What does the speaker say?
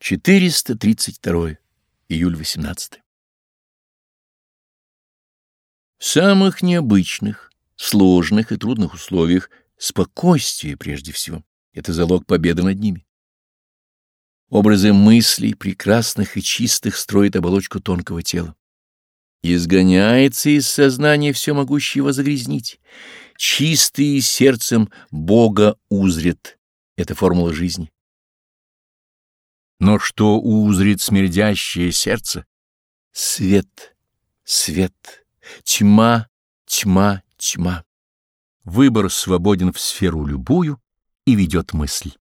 432. Июль 18. В самых необычных, сложных и трудных условиях спокойствие прежде всего — это залог победы над ними. Образы мыслей, прекрасных и чистых, строят оболочку тонкого тела. Изгоняется из сознания все могущего загрязнить. Чистые сердцем Бога узрят. Это формула жизни. Но что узрит смердящее сердце? Свет, свет, тьма, тьма, тьма. Выбор свободен в сферу любую и ведет мысль.